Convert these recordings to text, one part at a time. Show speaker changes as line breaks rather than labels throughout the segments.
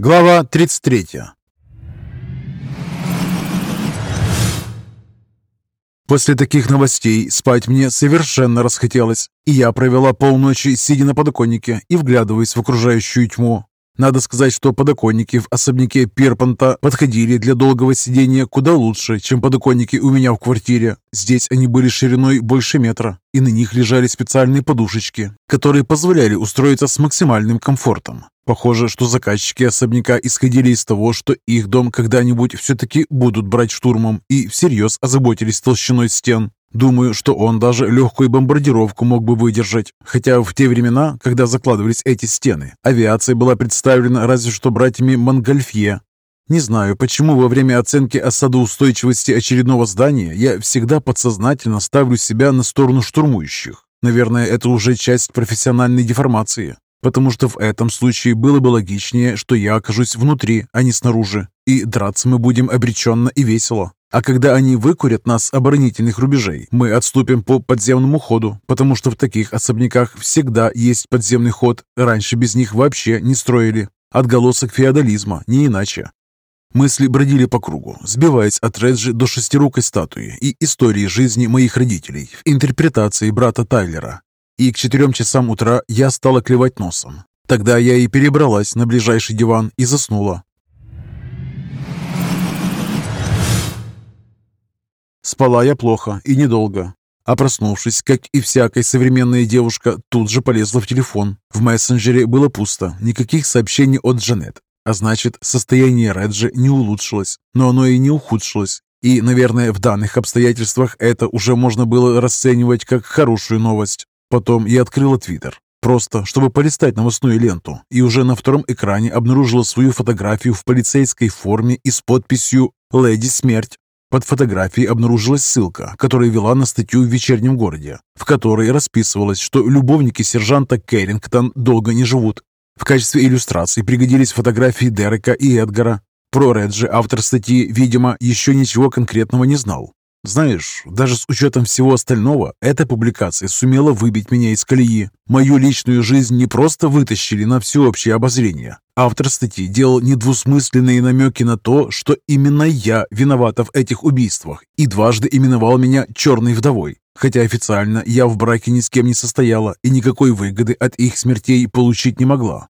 Глава 33 После таких новостей спать мне совершенно расхотелось, и я провела полночи, сидя на подоконнике и вглядываясь в окружающую тьму. Надо сказать, что подоконники в особняке Перпанта подходили для долгого сидения куда лучше, чем подоконники у меня в квартире. Здесь они были шириной больше метра, и на них лежали специальные подушечки, которые позволяли устроиться с максимальным комфортом. Похоже, что заказчики особняка исходили из того, что их дом когда-нибудь все-таки будут брать штурмом и всерьез озаботились толщиной стен. Думаю, что он даже легкую бомбардировку мог бы выдержать, хотя в те времена, когда закладывались эти стены, авиация была представлена разве что братьями Монгольфье. Не знаю, почему во время оценки осадоустойчивости очередного здания я всегда подсознательно ставлю себя на сторону штурмующих. Наверное, это уже часть профессиональной деформации, потому что в этом случае было бы логичнее, что я окажусь внутри, а не снаружи, и драться мы будем обреченно и весело. А когда они выкурят нас оборонительных рубежей, мы отступим по подземному ходу, потому что в таких особняках всегда есть подземный ход. Раньше без них вообще не строили. Отголосок феодализма, не иначе. Мысли бродили по кругу, сбиваясь от Реджи до шестирукой статуи и истории жизни моих родителей в интерпретации брата Тайлера. И к четырем часам утра я стала клевать носом. Тогда я и перебралась на ближайший диван и заснула, Спала я плохо и недолго. А проснувшись, как и всякая современная девушка, тут же полезла в телефон. В мессенджере было пусто, никаких сообщений от Джанет. А значит, состояние Реджи не улучшилось, но оно и не ухудшилось. И, наверное, в данных обстоятельствах это уже можно было расценивать как хорошую новость. Потом я открыла Твиттер. Просто, чтобы полистать новостную ленту, и уже на втором экране обнаружила свою фотографию в полицейской форме и с подписью «Леди Смерть». Под фотографией обнаружилась ссылка, которая вела на статью в «Вечернем городе», в которой расписывалось, что любовники сержанта Кэррингтон долго не живут. В качестве иллюстрации пригодились фотографии Дерека и Эдгара. Про Реджи автор статьи, видимо, еще ничего конкретного не знал. Знаешь, даже с учетом всего остального, эта публикация сумела выбить меня из колеи. Мою личную жизнь не просто вытащили на всеобщее обозрение. Автор статьи делал недвусмысленные намеки на то, что именно я виновата в этих убийствах и дважды именовал меня «черной вдовой». Хотя официально я в браке ни с кем не состояла и никакой выгоды от их смертей получить не могла.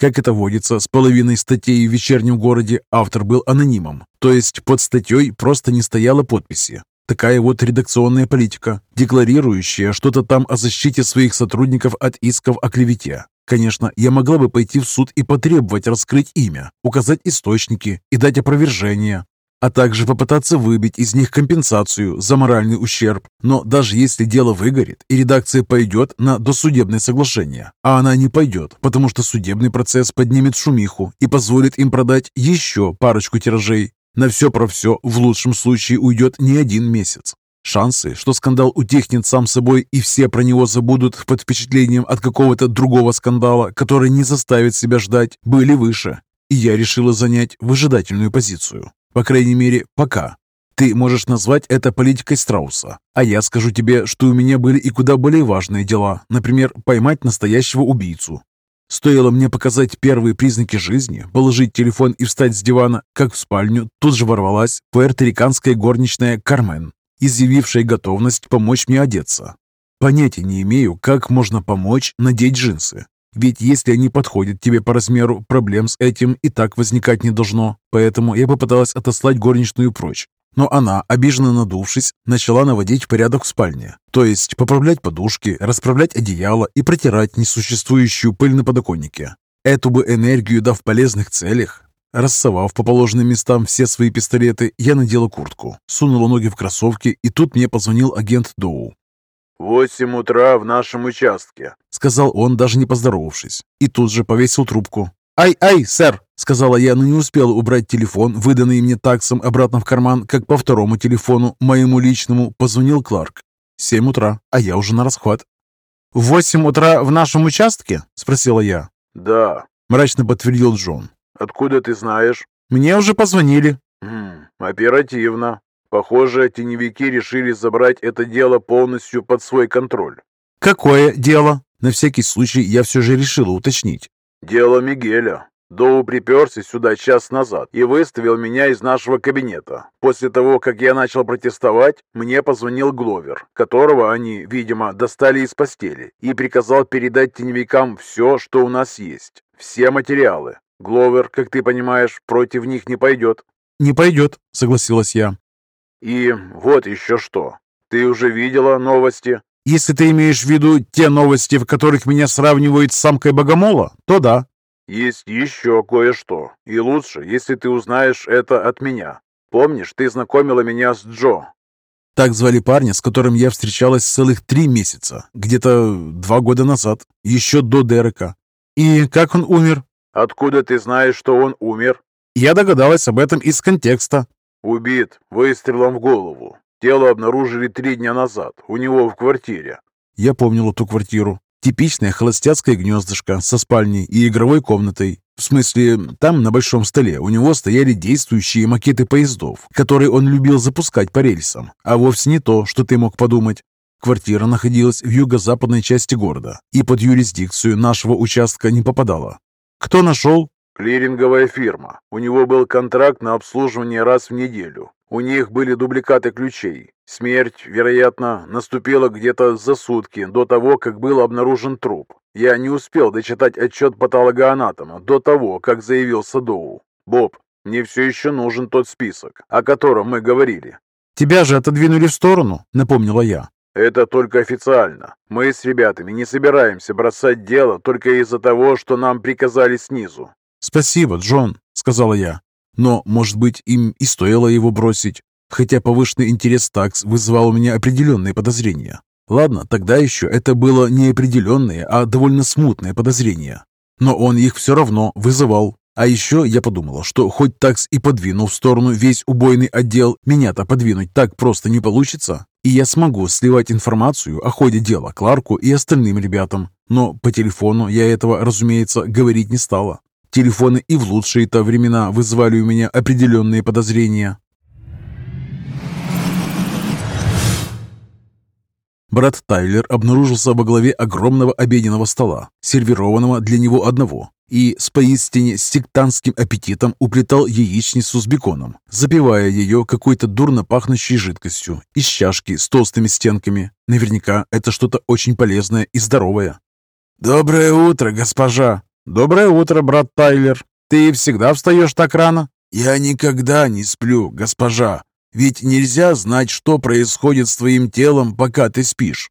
Как это водится, с половиной статей в «Вечернем городе» автор был анонимом, то есть под статьей просто не стояло подписи. Такая вот редакционная политика, декларирующая что-то там о защите своих сотрудников от исков о клевете. Конечно, я могла бы пойти в суд и потребовать раскрыть имя, указать источники и дать опровержение, а также попытаться выбить из них компенсацию за моральный ущерб. Но даже если дело выгорит и редакция пойдет на досудебное соглашение, а она не пойдет, потому что судебный процесс поднимет шумиху и позволит им продать еще парочку тиражей, на все про все в лучшем случае уйдет не один месяц. Шансы, что скандал утихнет сам собой и все про него забудут под впечатлением от какого-то другого скандала, который не заставит себя ждать, были выше. И я решила занять выжидательную позицию. По крайней мере, пока. Ты можешь назвать это политикой страуса, а я скажу тебе, что у меня были и куда более важные дела, например, поймать настоящего убийцу. Стоило мне показать первые признаки жизни, положить телефон и встать с дивана, как в спальню тут же ворвалась пуэрториканская горничная Кармен, изъявившая готовность помочь мне одеться. Понятия не имею, как можно помочь надеть джинсы. Ведь если они подходят тебе по размеру, проблем с этим и так возникать не должно. Поэтому я попыталась отослать горничную прочь. Но она, обиженно надувшись, начала наводить порядок в спальне. То есть поправлять подушки, расправлять одеяло и протирать несуществующую пыль на подоконнике. Эту бы энергию дав в полезных целях. Рассовав по положенным местам все свои пистолеты, я надела куртку, сунула ноги в кроссовки, и тут мне позвонил агент Доу.
«Восемь утра в нашем участке», —
сказал он, даже не поздоровавшись, и тут же повесил трубку. «Ай-ай, сэр!» — сказала я, но не успела убрать телефон, выданный мне таксом, обратно в карман, как по второму телефону, моему личному, позвонил Кларк. Семь утра, а я уже на расхват. «В восемь утра в нашем участке?» — спросила я.
«Да», —
мрачно подтвердил Джон.
«Откуда ты знаешь?»
«Мне уже позвонили».
«Хм, оперативно. Похоже, теневики решили забрать это дело полностью под свой контроль.
«Какое дело?» На всякий случай я все же решила уточнить.
«Дело Мигеля. Доу приперся сюда час назад и выставил меня из нашего кабинета. После того, как я начал протестовать, мне позвонил Гловер, которого они, видимо, достали из постели, и приказал передать теневикам все, что у нас есть, все материалы. Гловер, как ты понимаешь, против них не пойдет.
«Не пойдет», — согласилась я.
И вот еще что. Ты уже видела новости?
«Если ты имеешь в виду те новости, в которых меня сравнивают с самкой богомола, то да».
Есть еще кое-что. И лучше, если ты узнаешь это от меня. Помнишь, ты знакомила меня с Джо?
Так звали парня, с которым я встречалась целых три месяца, где-то два года назад, еще до Дерека. И как он умер?
Откуда ты знаешь, что он умер?
Я догадалась об этом из контекста.
Убит выстрелом в голову. Тело обнаружили три дня назад, у него в квартире.
Я помнил эту квартиру. Типичное холостяцкое гнездышко со спальней и игровой комнатой. В смысле, там на большом столе у него стояли действующие макеты поездов, которые он любил запускать по рельсам, а вовсе не то, что ты мог подумать. Квартира находилась в юго-западной части города и под юрисдикцию нашего участка не попадала. Кто нашел?
Клиринговая фирма. У него был контракт на обслуживание раз в неделю. У них были дубликаты ключей. Смерть, вероятно, наступила где-то за сутки до того, как был обнаружен труп. Я не успел дочитать отчет патологоанатома до того, как заявился Доу. Боб, мне все еще нужен тот список, о котором мы говорили.
«Тебя же отодвинули в сторону», — напомнила я.
Это только официально. Мы с ребятами не собираемся бросать дело только из-за того, что нам приказали снизу.
«Спасибо, Джон», — сказала я. Но, может быть, им и стоило его бросить, хотя повышенный интерес такс вызывал у меня определенные подозрения. Ладно, тогда еще это было не определенные, а довольно смутные подозрения. Но он их все равно вызывал. А еще я подумала, что хоть такс и подвинул в сторону весь убойный отдел, меня-то подвинуть так просто не получится. И я смогу сливать информацию о ходе дела Кларку и остальным ребятам. Но по телефону я этого, разумеется, говорить не стала. Телефоны и в лучшие-то времена вызывали у меня определенные подозрения. Брат Тайлер обнаружился во главе огромного обеденного стола, сервированного для него одного, и с поистине сектантским аппетитом уплетал яичницу с беконом, запивая ее какой-то дурно пахнущей жидкостью из чашки с толстыми стенками. Наверняка это что-то очень полезное и здоровое. «Доброе утро, госпожа!» «Доброе утро, брат Тайлер. Ты всегда встаешь так рано?» «Я никогда не сплю, госпожа. Ведь нельзя знать, что происходит с твоим телом, пока ты спишь.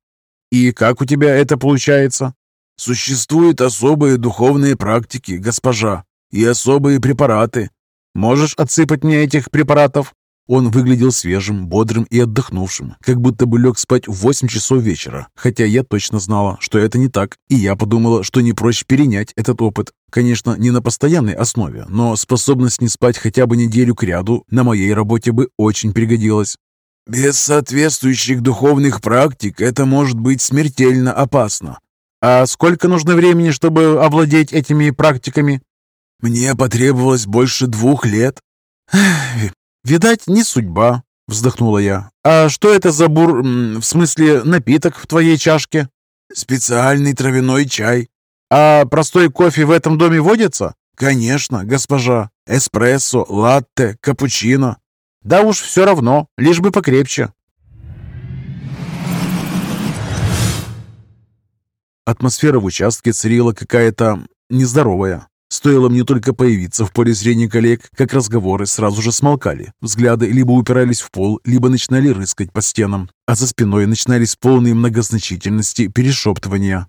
И как у тебя это получается?» «Существуют особые духовные практики, госпожа, и особые препараты. Можешь отсыпать мне этих препаратов?» Он выглядел свежим, бодрым и отдохнувшим, как будто бы лег спать в 8 часов вечера, хотя я точно знала, что это не так, и я подумала, что не проще перенять этот опыт. Конечно, не на постоянной основе, но способность не спать хотя бы неделю к ряду на моей работе бы очень пригодилась. Без соответствующих духовных практик это может быть смертельно опасно. А сколько нужно времени, чтобы овладеть этими практиками? Мне потребовалось больше двух лет. «Видать, не судьба», — вздохнула я. «А что это за бур... в смысле напиток в твоей чашке?» «Специальный травяной чай». «А простой кофе в этом доме водится?» «Конечно, госпожа. Эспрессо, латте, капучино». «Да уж все равно, лишь бы покрепче». Атмосфера в участке царила какая-то нездоровая. Стоило мне только появиться в поле зрения коллег, как разговоры сразу же смолкали. Взгляды либо упирались в пол, либо начинали рыскать по стенам, а за спиной начинались полные многозначительности перешептывания.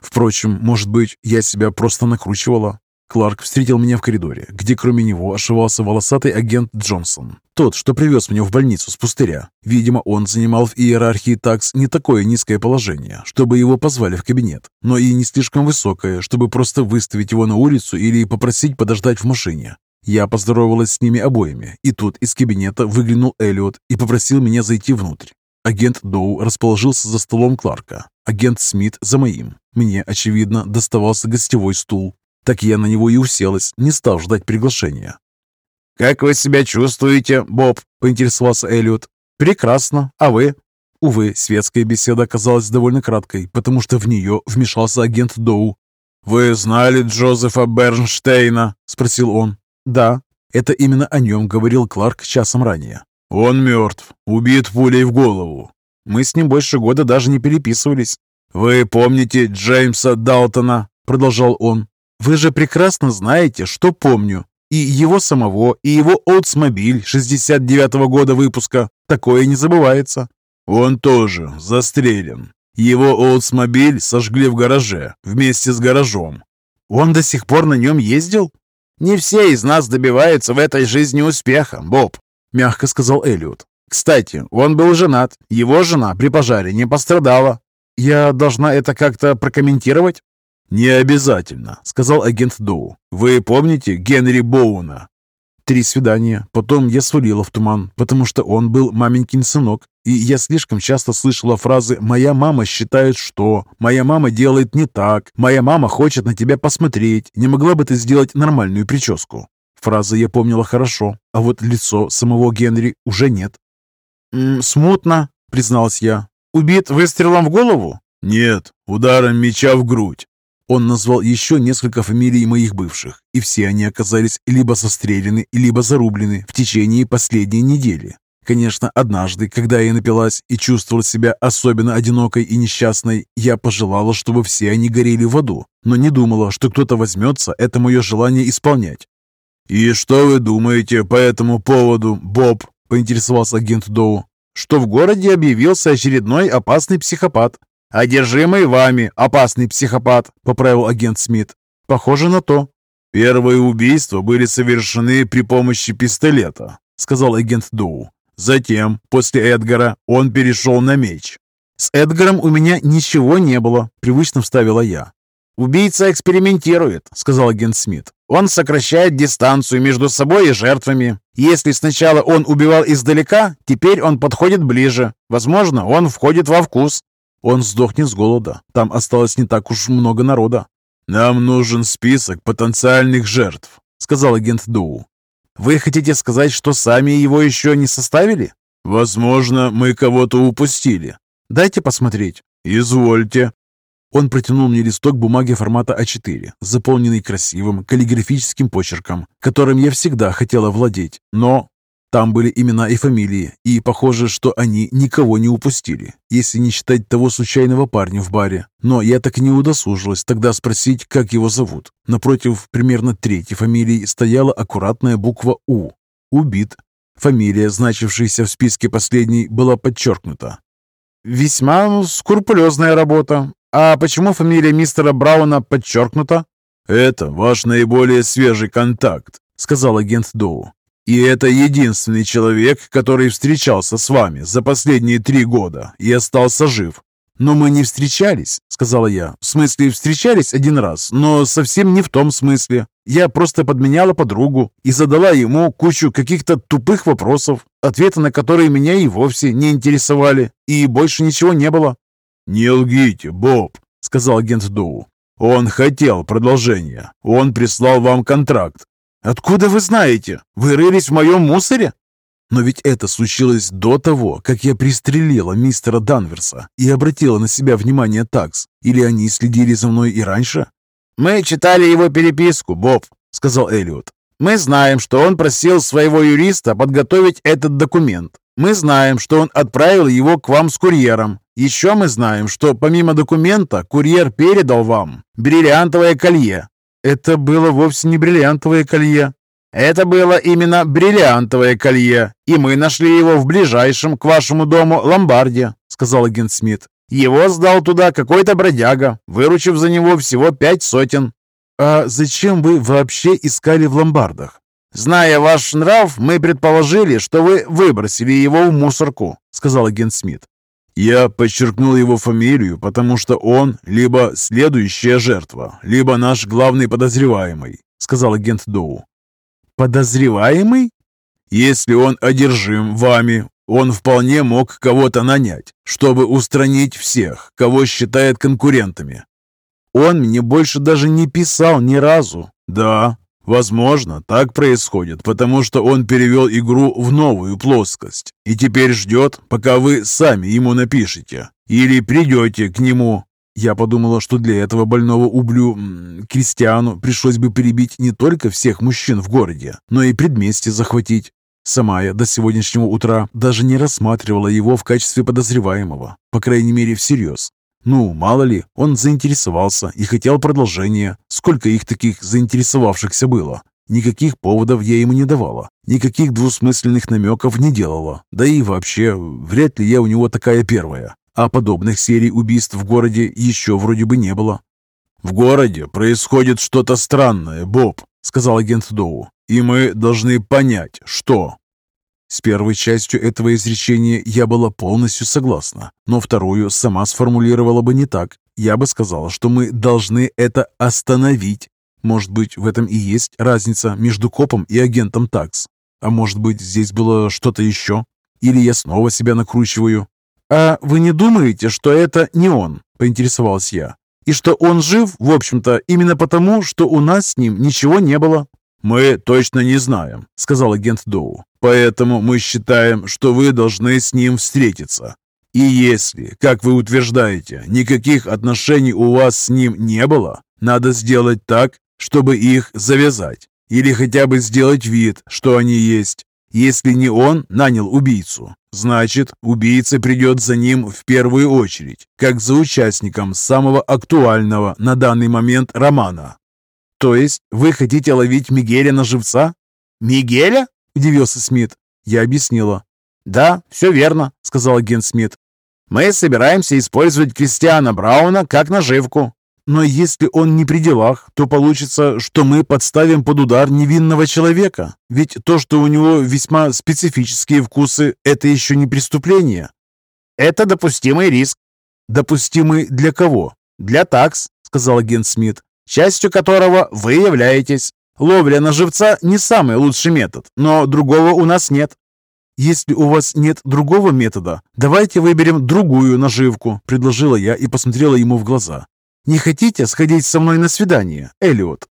Впрочем, может быть, я себя просто накручивала. Кларк встретил меня в коридоре, где кроме него ошивался волосатый агент Джонсон. Тот, что привез меня в больницу с пустыря. Видимо, он занимал в иерархии такс не такое низкое положение, чтобы его позвали в кабинет, но и не слишком высокое, чтобы просто выставить его на улицу или попросить подождать в машине. Я поздоровалась с ними обоими, и тут из кабинета выглянул Эллиот и попросил меня зайти внутрь. Агент Доу расположился за столом Кларка, агент Смит за моим. Мне, очевидно, доставался гостевой стул, так я на него и уселась, не став ждать приглашения. «Как вы себя чувствуете, Боб?» – поинтересовался Эллиот. «Прекрасно. А вы?» Увы, светская беседа оказалась довольно краткой, потому что в нее вмешался агент Доу. «Вы знали Джозефа Бернштейна?» – спросил он. «Да, это именно о нем говорил Кларк часом ранее». «Он мертв, убит пулей в голову. Мы с ним больше года даже не переписывались». «Вы помните Джеймса Далтона?» – продолжал он. «Вы же прекрасно знаете, что помню. И его самого, и его Oldsmobile 69-го года выпуска. Такое не забывается». «Он тоже застрелен. Его Oldsmobile сожгли в гараже, вместе с гаражом. Он до сих пор на нем ездил? Не все из нас добиваются в этой жизни успеха, Боб, мягко сказал Элliот. Кстати, он был женат. Его жена при пожаре не пострадала. Я должна это как-то прокомментировать? «Не обязательно», — сказал агент Доу. «Вы помните Генри Боуна?» Три свидания. Потом я свалила в туман, потому что он был маменькин сынок. И я слишком часто слышала фразы «Моя мама считает, что...» «Моя мама делает не так», «Моя мама хочет на тебя посмотреть», «Не могла бы ты сделать нормальную прическу?» Фразы я помнила хорошо, а вот лицо самого Генри уже нет. «М -м, «Смутно», — призналась я. «Убит выстрелом в голову?» «Нет, ударом меча в грудь». Он назвал еще несколько фамилий моих бывших, и все они оказались либо застрелены, либо зарублены в течение последней недели. Конечно, однажды, когда я напилась и чувствовала себя особенно одинокой и несчастной, я пожелала, чтобы все они горели в аду, но не думала, что кто-то возьмется это мое желание исполнять. «И что вы думаете по этому поводу, Боб?» – поинтересовался агент Доу. «Что в городе объявился очередной опасный психопат, «Одержимый вами, опасный психопат», — поправил агент Смит. «Похоже на то». «Первые убийства были совершены при помощи пистолета», — сказал агент Доу. «Затем, после Эдгара, он перешел на меч». «С Эдгаром у меня ничего не было», — привычно вставила я. «Убийца экспериментирует», — сказал агент Смит. «Он сокращает дистанцию между собой и жертвами. Если сначала он убивал издалека, теперь он подходит ближе. Возможно, он входит во вкус. Он сдохнет с голода. Там осталось не так уж много народа. «Нам нужен список потенциальных жертв», — сказал агент Доу. «Вы хотите сказать, что сами его еще не составили?» «Возможно, мы кого-то упустили». «Дайте посмотреть». «Извольте». Он протянул мне листок бумаги формата А4, заполненный красивым каллиграфическим почерком, которым я всегда хотела владеть, но там были имена и фамилии, и похоже, что они никого не упустили, если не считать того случайного парня в баре. Но я так и не удосужилась тогда спросить, как его зовут. Напротив примерно третьей фамилии стояла аккуратная буква «У». Убит. Фамилия, значившаяся в списке последней, была подчеркнута. «Весьма скрупулезная работа. А почему фамилия мистера Брауна подчеркнута?» «Это ваш наиболее свежий контакт», — сказал агент Доу. И это единственный человек, который встречался с вами за последние три года и остался жив. «Но мы не встречались», — сказала я. «В смысле, встречались один раз, но совсем не в том смысле. Я просто подменяла подругу и задала ему кучу каких-то тупых вопросов, ответы на которые меня и вовсе не интересовали, и больше ничего не было». «Не лгите, Боб», — сказал агент Доу. «Он хотел продолжения. Он прислал вам контракт. «Откуда вы знаете? Вы рылись в моем мусоре?» Но ведь это случилось до того, как я пристрелила мистера Данверса и обратила на себя внимание такс. Или они следили за мной и раньше? «Мы читали его переписку, Боб», — сказал Эллиот. «Мы знаем, что он просил своего юриста подготовить этот документ. Мы знаем, что он отправил его к вам с курьером. Еще мы знаем, что помимо документа курьер передал вам бриллиантовое колье, это было вовсе не бриллиантовое колье. Это было именно бриллиантовое колье, и мы нашли его в ближайшем к вашему дому ломбарде, сказал агент Смит. Его сдал туда какой-то бродяга, выручив за него всего пять сотен. А зачем вы вообще искали в ломбардах? Зная ваш нрав, мы предположили, что вы выбросили его в мусорку, сказал агент Смит. Я подчеркнул его фамилию, потому что он либо следующая жертва, либо наш главный подозреваемый, сказал агент Доу. Подозреваемый? Если он одержим вами, он вполне мог кого-то нанять, чтобы устранить всех, кого считает конкурентами. Он мне больше даже не писал ни разу. Да, Возможно, так происходит, потому что он перевел игру в новую плоскость и теперь ждет, пока вы сами ему напишете или придете к нему. Я подумала, что для этого больного ублю Кристиану пришлось бы перебить не только всех мужчин в городе, но и предместье захватить. Сама я до сегодняшнего утра даже не рассматривала его в качестве подозреваемого, по крайней мере всерьез. Ну, мало ли, он заинтересовался и хотел продолжения. Сколько их таких заинтересовавшихся было? Никаких поводов я ему не давала, никаких двусмысленных намеков не делала. Да и вообще, вряд ли я у него такая первая. А подобных серий убийств в городе еще вроде бы не было.
«В городе происходит что-то странное, Боб», — сказал агент Доу. «И мы должны понять, что...»
С первой частью этого изречения я была полностью согласна, но вторую сама сформулировала бы не так. Я бы сказала, что мы должны это остановить. Может быть, в этом и есть разница между копом и агентом ТАКС. А может быть, здесь было что-то еще? Или я снова себя накручиваю? «А вы не думаете, что это не он?» – поинтересовалась я. «И что он жив, в общем-то, именно потому, что у нас с ним ничего не было?»
«Мы точно не знаем», — сказал агент Доу. «Поэтому мы считаем, что вы должны с ним встретиться. И если, как вы утверждаете, никаких отношений у вас с ним не было, надо сделать так, чтобы их завязать. Или хотя бы сделать вид, что они есть. Если не он нанял убийцу, значит, убийца придет за ним в первую очередь, как за участником самого актуального на данный момент романа.
То есть вы хотите ловить Мигеля на живца?
Мигеля? Удивился Смит.
Я объяснила.
Да, все верно, сказал агент Смит. Мы собираемся использовать Кристиана Брауна как наживку.
Но если он не при делах, то получится, что мы подставим под удар невинного человека. Ведь то, что у него весьма специфические вкусы, это еще не преступление.
Это допустимый риск.
Допустимый для кого?
Для такс, сказал агент Смит, частью которого вы являетесь.
Ловля на живца не самый лучший метод, но другого у нас нет. «Если у вас нет другого метода, давайте выберем другую наживку», – предложила я и посмотрела ему в глаза. «Не хотите сходить со мной на свидание, Элиот?»